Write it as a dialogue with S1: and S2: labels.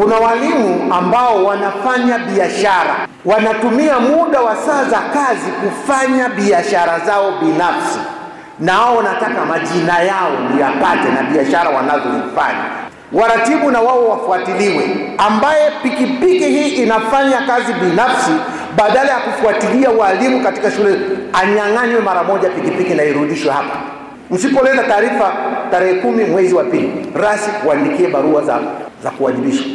S1: Kuna walimu ambao wanafanya biashara, wanatumia muda wa saa za kazi kufanya biashara zao binafsi, nao wanataka majina yao niyapate na biashara wanazozifanya. Waratibu na wao wafuatiliwe. Ambaye pikipiki hii inafanya kazi binafsi, badala ya kufuatilia walimu katika shule, anyang'anywe mara moja pikipiki na irudishwe hapa. Msipoleta taarifa tarehe kumi mwezi wa pili, rasi kuandikie barua za, za kuwajibishwa.